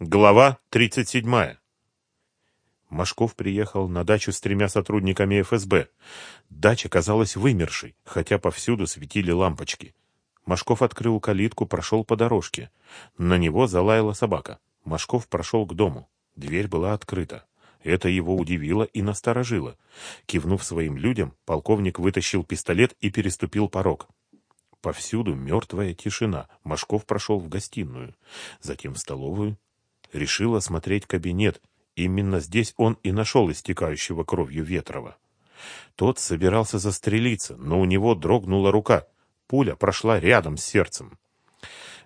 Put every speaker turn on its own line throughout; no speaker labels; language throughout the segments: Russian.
Глава 37. Машков приехал на дачу с тремя сотрудниками ФСБ. Дача казалась вымершей, хотя повсюду светили лампочки. Машков открыл калитку, прошел по дорожке. На него залаяла собака. Машков прошел к дому. Дверь была открыта. Это его удивило и насторожило. Кивнув своим людям, полковник вытащил пистолет и переступил порог. Повсюду мертвая тишина. Машков прошел в гостиную, затем в столовую, решил осмотреть кабинет. Именно здесь он и нашел истекающего кровью Ветрова. Тот собирался застрелиться, но у него дрогнула рука. Пуля прошла рядом с сердцем.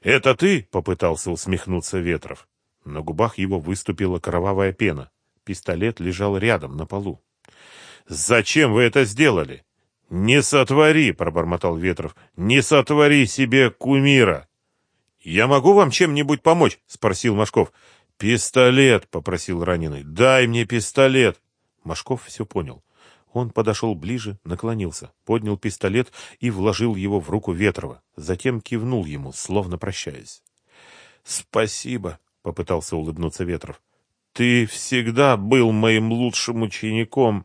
«Это ты?» — попытался усмехнуться Ветров. На губах его выступила кровавая пена. Пистолет лежал рядом, на полу. «Зачем вы это сделали?» «Не сотвори!» — пробормотал Ветров. «Не сотвори себе кумира!» «Я могу вам чем-нибудь помочь?» — спросил Машков. «Пистолет!» — попросил раненый. «Дай мне пистолет!» Машков все понял. Он подошел ближе, наклонился, поднял пистолет и вложил его в руку Ветрова. Затем кивнул ему, словно прощаясь. «Спасибо!» — попытался улыбнуться Ветров. «Ты всегда был моим лучшим учеником!»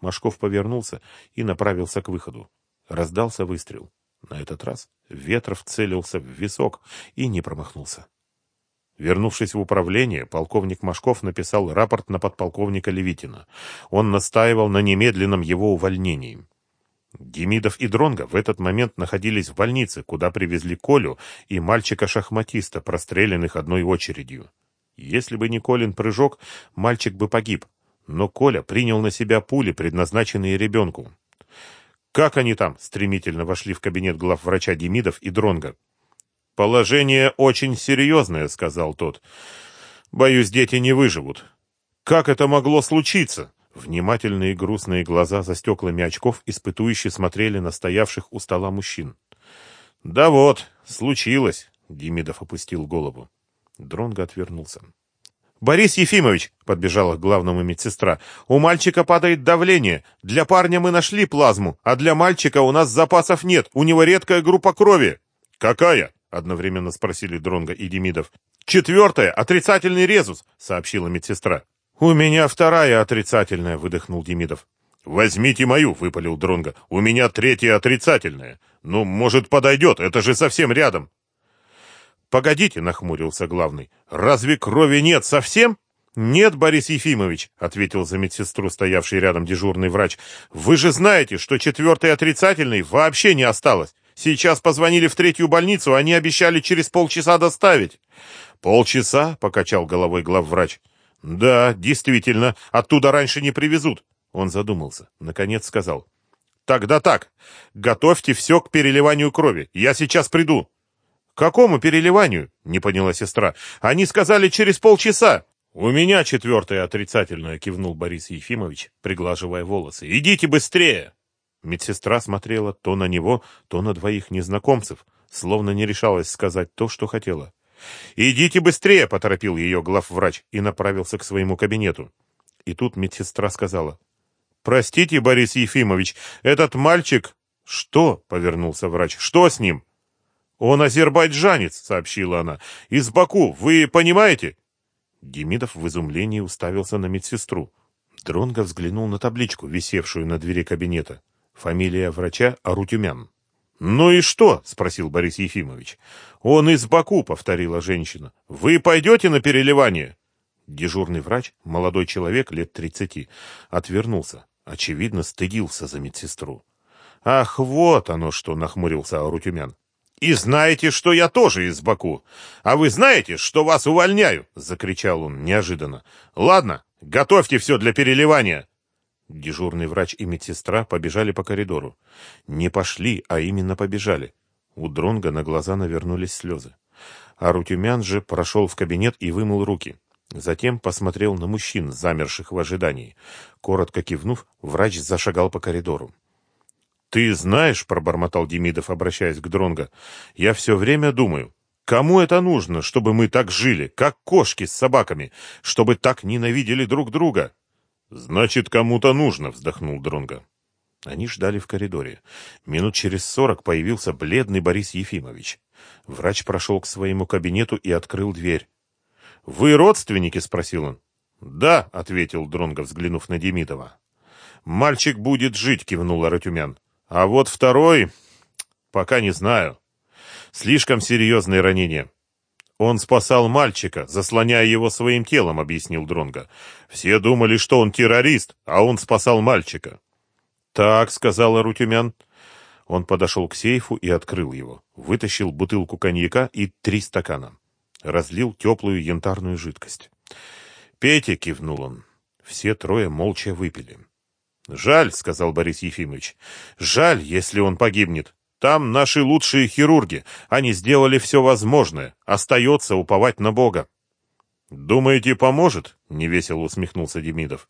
Машков повернулся и направился к выходу. Раздался выстрел. На этот раз Ветров целился в висок и не промахнулся. Вернувшись в управление, полковник Машков написал рапорт на подполковника Левитина. Он настаивал на немедленном его увольнении. Демидов и Дронга в этот момент находились в больнице, куда привезли Колю и мальчика-шахматиста, простреленных одной очередью. Если бы не Колин прыжок, мальчик бы погиб, но Коля принял на себя пули, предназначенные ребенку. Как они там? Стремительно вошли в кабинет главврача Демидов и Дронга. Положение очень серьезное, сказал тот. Боюсь, дети не выживут. Как это могло случиться? Внимательные грустные глаза за стеклами очков испытующе смотрели на стоявших у стола мужчин. «Да вот, случилось», — Демидов опустил голову. Дронго отвернулся. «Борис Ефимович!» — подбежала к главному медсестра. «У мальчика падает давление. Для парня мы нашли плазму, а для мальчика у нас запасов нет. У него редкая группа крови». «Какая?» — одновременно спросили Дронга и Демидов. «Четвертая — отрицательный резус», — сообщила медсестра. «У меня вторая отрицательная», — выдохнул Демидов. «Возьмите мою», — выпалил Дронга. «У меня третья отрицательная. Ну, может, подойдет, это же совсем рядом». «Погодите», — нахмурился главный, — «разве крови нет совсем?» «Нет, Борис Ефимович», — ответил за медсестру, стоявший рядом дежурный врач. «Вы же знаете, что четвертой отрицательной вообще не осталось. Сейчас позвонили в третью больницу, они обещали через полчаса доставить». «Полчаса?» — покачал головой главврач. «Да, действительно, оттуда раньше не привезут». Он задумался. Наконец сказал. «Тогда так. Готовьте все к переливанию крови. Я сейчас приду». «Какому переливанию?» — не поняла сестра. «Они сказали через полчаса». «У меня четвертое отрицательное», — кивнул Борис Ефимович, приглаживая волосы. «Идите быстрее!» Медсестра смотрела то на него, то на двоих незнакомцев, словно не решалась сказать то, что хотела. «Идите быстрее!» — поторопил ее главврач и направился к своему кабинету. И тут медсестра сказала. «Простите, Борис Ефимович, этот мальчик...» «Что?» — повернулся врач. «Что с ним?» «Он азербайджанец», — сообщила она. «Из Баку, вы понимаете?» Демидов в изумлении уставился на медсестру. Дронго взглянул на табличку, висевшую на двери кабинета. Фамилия врача Арутюмян. «Ну и что?» — спросил Борис Ефимович. «Он из Баку», — повторила женщина. «Вы пойдете на переливание?» Дежурный врач, молодой человек лет тридцати, отвернулся. Очевидно, стыдился за медсестру. «Ах, вот оно что!» — нахмурился Арутюмян. «И знаете, что я тоже из Баку. А вы знаете, что вас увольняю?» — закричал он неожиданно. «Ладно, готовьте все для переливания». Дежурный врач и медсестра побежали по коридору. Не пошли, а именно побежали. У Дронга на глаза навернулись слезы. А Рутюмян же прошел в кабинет и вымыл руки. Затем посмотрел на мужчин, замерших в ожидании. Коротко кивнув, врач зашагал по коридору. «Ты знаешь, — пробормотал Демидов, обращаясь к Дронго, — я все время думаю, кому это нужно, чтобы мы так жили, как кошки с собаками, чтобы так ненавидели друг друга?» «Значит, кому-то нужно», — вздохнул Дронго. Они ждали в коридоре. Минут через сорок появился бледный Борис Ефимович. Врач прошел к своему кабинету и открыл дверь. «Вы родственники?» — спросил он. «Да», — ответил Дронго, взглянув на Демидова. «Мальчик будет жить», — кивнул Аратюмян. «А вот второй... пока не знаю. Слишком серьезные ранения». «Он спасал мальчика, заслоняя его своим телом», — объяснил Дронго. «Все думали, что он террорист, а он спасал мальчика». «Так», — сказал Арутюмян. Он подошел к сейфу и открыл его. Вытащил бутылку коньяка и три стакана. Разлил теплую янтарную жидкость. «Пейте», — кивнул он. Все трое молча выпили. «Жаль», — сказал Борис Ефимович. «Жаль, если он погибнет. Там наши лучшие хирурги. Они сделали все возможное. Остается уповать на Бога». «Думаете, поможет?» — невесело усмехнулся Демидов.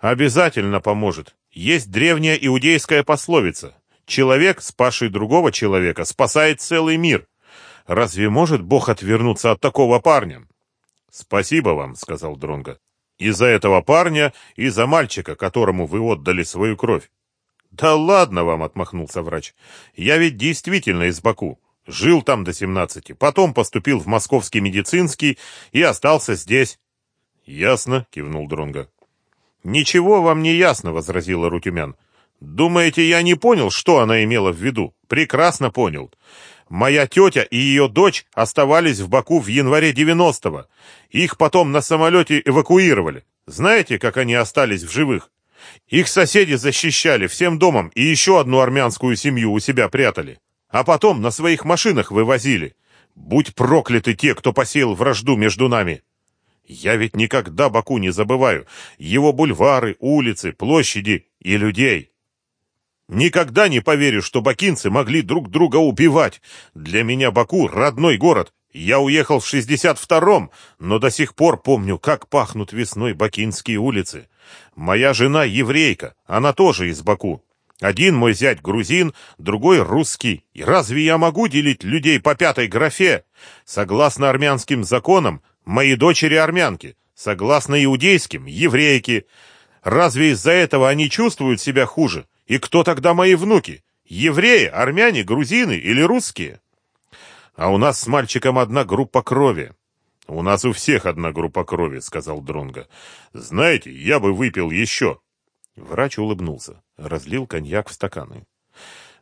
«Обязательно поможет. Есть древняя иудейская пословица. Человек, спасший другого человека, спасает целый мир. Разве может Бог отвернуться от такого парня? Спасибо вам, сказал Дронга. И за этого парня, и за мальчика, которому вы отдали свою кровь. Да ладно вам, отмахнулся врач. Я ведь действительно из Баку. Жил там до семнадцати, потом поступил в Московский медицинский и остался здесь. Ясно, кивнул Дронга. Ничего вам не ясно, возразила Рутюмян. Думаете, я не понял, что она имела в виду? Прекрасно понял. Моя тетя и ее дочь оставались в Баку в январе 90-го. Их потом на самолете эвакуировали. Знаете, как они остались в живых? Их соседи защищали всем домом и еще одну армянскую семью у себя прятали. А потом на своих машинах вывозили. Будь прокляты те, кто посеял вражду между нами. Я ведь никогда Баку не забываю. Его бульвары, улицы, площади и людей. Никогда не поверю, что бакинцы могли друг друга убивать. Для меня Баку — родной город. Я уехал в 62-м, но до сих пор помню, как пахнут весной бакинские улицы. Моя жена еврейка, она тоже из Баку. Один мой зять грузин, другой русский. И разве я могу делить людей по пятой графе? Согласно армянским законам, мои дочери армянки. Согласно иудейским, еврейки. Разве из-за этого они чувствуют себя хуже? И кто тогда мои внуки? Евреи, армяне, грузины или русские? А у нас с мальчиком одна группа крови. У нас у всех одна группа крови, сказал Дронга. Знаете, я бы выпил еще. Врач улыбнулся, разлил коньяк в стаканы.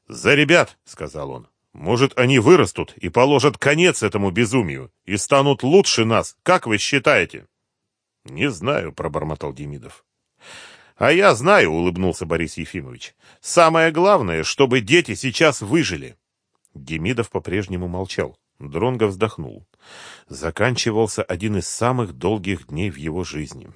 За ребят, сказал он. Может, они вырастут и положат конец этому безумию и станут лучше нас, как вы считаете? Не знаю, пробормотал Демидов. «А я знаю», — улыбнулся Борис Ефимович. «Самое главное, чтобы дети сейчас выжили». Демидов по-прежнему молчал. Дронго вздохнул. Заканчивался один из самых долгих дней в его жизни.